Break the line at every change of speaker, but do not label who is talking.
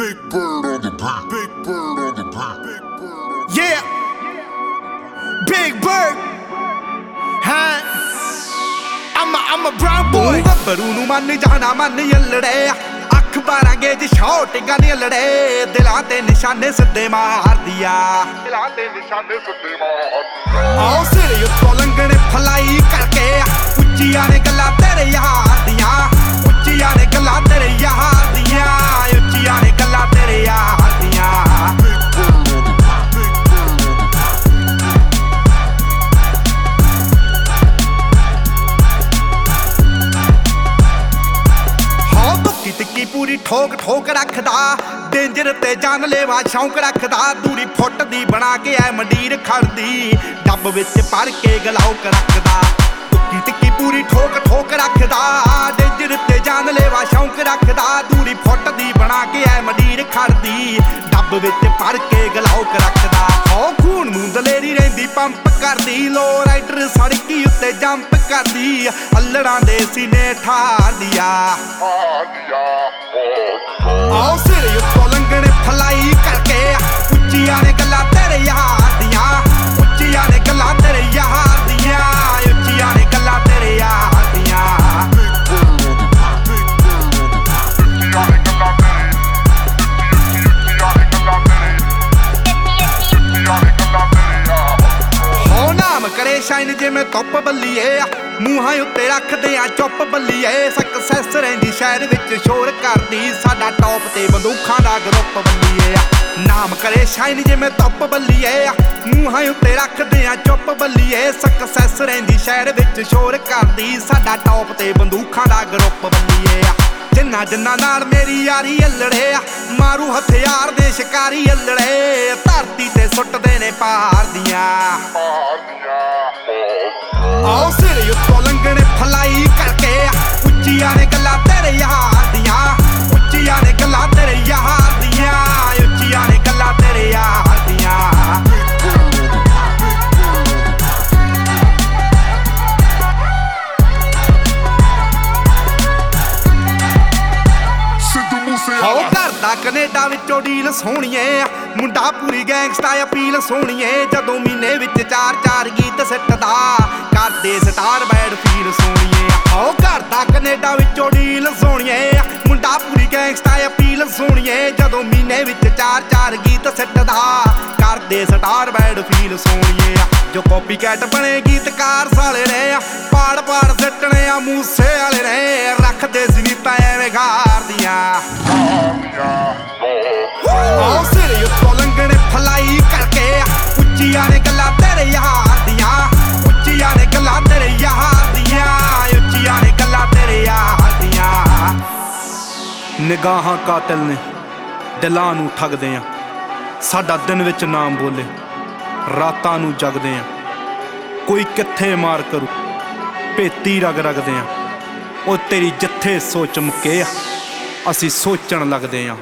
Big bird on the beat. Big bird on the beat. Big bird on the
Yeah. Big Bird. Huh? I'm a, I'm a brown boy. ਗੱਭਰੂ ਨੂੰ ਮੰਨ ਜਾਣਾ ਮੰਨ ਯੱਲੜੇ ਅੱਖ ਬਾਰਾਂ gauge ਸ਼ਾਟਿੰਗਾਂ ਨੇ ਲੜੇ ਦਿਲਾਂ ਤੇ ਨਿਸ਼ਾਨੇ ਸਿੱਧੇ ਮਾਰਦੀ ਆ
ਦਿਲਾਂ ਤੇ ਨਿਸ਼ਾਨੇ ਸਿੱਧੇ ਮਾਰ
ਟਿੱਕੀ ਪੂਰੀ ਠੋਕ ਠੋਕ ਰੱਖਦਾ, ਡੇਂਜਰ ਤੇ ਜਾਨ ਲੈਵਾ ਸ਼ੌਂਕ ਰੱਖਦਾ, ਦੂਰੀ ਫੁੱਟ ਦੀ ਬਣਾ ਕੇ ਐ ਮੰਡੀਰ ਖੜਦੀ, ਡੱਬ ਵਿੱਚ ਭਰ ਕੇ ਗਲਾਉਕ ਰੱਖਦਾ। ਧੁੱਕੀ ਤਿੱਕੀ ਪੂਰੀ ਠੋਕ ਠੋਕ ਰੱਖਦਾ, ਡੇਂਜਰ ਤੇ ਜਾਨ ਲੈਵਾ ਸ਼ੌਂਕ ਰੱਖਦਾ, ਦੂਰੀ ਫੁੱਟ ਦੀ ਬਣਾ ਕੇ ਐ ਮੰਡੀਰ ਖੜਦੀ, ਡੱਬ ਵਿੱਚ ਭਰ ਕੇ ਗਲਾਉਕ ਰੱਖਦਾ। ਹੋ ਖੂਨ ਨੂੰ ਦਲੇਰੀ ਰਹਿੰਦੀ, ਪੰਪ ਕਰਦੀ, ਲੋ ਰਾਈਡਰ ਸੜਕੀ ਕਰਦੀ ਅਲੜਾਂ ਦੇ ਸੀਨੇ ਠਾਰਦੀਆਂ
ਆਦੀਆ
ਆਓ ਸਿਰ ਉੱਤੋਂ ਨਾਮ ਸ਼ਾਈਨ ਜਿਵੇਂ ਧੁੱਪ ਬੱਲੀਏ। ਮੂੰਹਾਂ ਉੱਤੇ ਰੱਖਦੇ ਆ ਚੁੱਪ ਬੱਲੀਏ। ਸਕਸੈਸ ਰਹਿੰਦੀ ਸ਼ਹਿਰ ਵਿੱਚ ਸ਼ੋਰ ਕਰਦੀ। ਸਾਡਾ ਟੌਪ ਤੇ ਬੰਦੂਖਾਂ ਦਾ ਗਰੁੱਪ ਬੱਲੀਏ। ਨਾਮ ਕਰੇ ਸ਼ਾਈਨ ਜਿਵੇਂ ਧੁੱਪ ਬੱਲੀਏ। ਮੂੰਹਾਂ ਉੱਤੇ ਰੱਖਦੇ ਆ ਚੁੱਪ ਬੱਲੀਏ। ਸਕਸੈਸ ਰਹਿੰਦੀ ਸ਼ਹਿਰ ਵਿੱਚ ਸ਼ੋਰ ਕਰਦੀ। ਸਾਡਾ ਟੌਪ ਤੇ ਬੰਦੂਖਾਂ ਦਾ ਗਰੁੱਪ ਬੱਲੀਏ। ਜਿੰਨਾ ਜਿੰਨਾ ਨਾਲ ਮੇਰੀ ਯਾਰੀ ਅਲੜੇ ਆ। ਮਾਰੂ ਹਥਿਆਰ ਦੇ ਸ਼ਿਕਾਰੀ ਅਲੜੇ। ਧਰਤੀ ਤੇ ਸੁੱਟਦੇ ਨੇ ਪਾਰ ਦੀਆਂ।
ਆਦੀਆ
ਆਓ ਸਿਰ ਉੱਤੋਂ ਲੰਘਣੇ ਫਲਾਈ ਕਰਕੇ ਉੱਚੀਆਂ ਨੇ ਗੱਲਾਂ ਤੇਰੇ ਯਾਰ ਦੀਆਂ ਉੱਚੀਆਂ ਨੇ ਗੱਲਾਂ ਤੇਰੇ ਯਾਰ ਦੀਆਂ ਉੱਚੀਆਂ ਨੇ ਗੱਲਾਂ ਤੇਰੇ ਯਾਰ ਦੀਆਂ ਹੋ ਕਰਦਾ ਕੈਨੇਡਾ ਵਿੱਚੋਂ ਡੀਲ ਸੋਹਣੀਏ ਮੁੰਡਾ ਪੂਰੀ ਗੈਂਗਸਟਾ ਅਪੀਲ ਸੋਹਣੀਏ। ਜਦੋਂ ਮਹੀਨੇ ਵਿੱਚ ਚਾਰ ਚਾਰ ਗੀਤ ਸਿੱਟਦਾ ਸਟਾਰ ਬੈਡ ਫੀਲ ਸੋਹਣੀਏ ਹੋ ਕਰਦਾ ਕੈਨੇਡਾ ਵਿੱਚੋਂ ਡੀਲ ਸੋਹਣੀਏ ਮੁੰਡਾ ਪੂਰੀ ਗੈਂਗਸਟਾ ਅਪੀਲ ਸੋਹਣੀਏ। ਜਦੋਂ ਮਹੀਨੇ ਵਿੱਚ ਚਾਰ ਚਾਰ ਗੀਤ ਸਿੱਟਦਾ ਕਰਦੇ ਸਟਾਰ ਬੈਡ ਫੀਲ ਸੋਹਣੀਏ ਜੋ ਕਾਪੀ ਕੈਟ ਬਣੇ ਗੀਤਕਾਰ ਸਾਲੇ ਨੇ ਪਾੜ ਪਾੜ ਸਿੱਟਣੇ ਆ, ਮੂਸੇ ਵਾਲੇ ਨੇ ਰੱਖਦੇ ਜ਼ਨੀਤਾਂ ਐਵੇਂ ਗਾਰਦੀਆਂ
ਆਦੀਆ
ਆਓ ਸਿਰ ਉੱਤੋਂ ਲੰਘਣੇ ਫਲਾਈ ਕਰਕੇ ਉੱਚੀਆਂ ਨੇ ਗੱਲਾਂ ਤੇਰੇ ਯਾਰ ਦੀਆਂ। ਉੱਚੀਆਂ ਨੇ ਗੱਲਾਂ ਤੇਰੇ ਯਾਰ ਦੀਆਂ ਉੱਚੀਆਂ ਨੇ ਗੱਲਾਂ ਤੇਰੇ ਯਾਰ ਦੀਆਂ ਨਿਗਾਹਾਂ ਕਾਤਲ ਨੇ, ਦਿਲਾਂ ਨੂੰ ਠੱਗਦੇ ਆ। ਸਾਡਾ ਦਿਨ ਵਿੱਚ ਨਾਮ ਬੋਲੇ, ਰਾਤਾਂ ਨੂੰ ਜਗਦੇ ਆ। ਕੋਈ ਕਿੱਥੇ ਮਾਰ ਕਰੂ, ਭੇਤੀ ਰਗ ਰਗਦੇ ਆ। ਉਹ ਤੇਰੀ ਜਿੱਥੇ ਸੋਚ ਮੁੱਕੇ ਆ। ਅਸੀਂ ਸੋਚਣ ਲੱਗਦੇ ਆ।